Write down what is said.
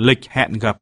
Lịch hẹn gặp.